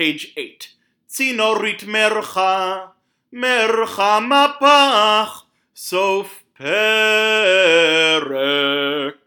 page 8. צינורית מרחה, מרחה מפח, סוף פרק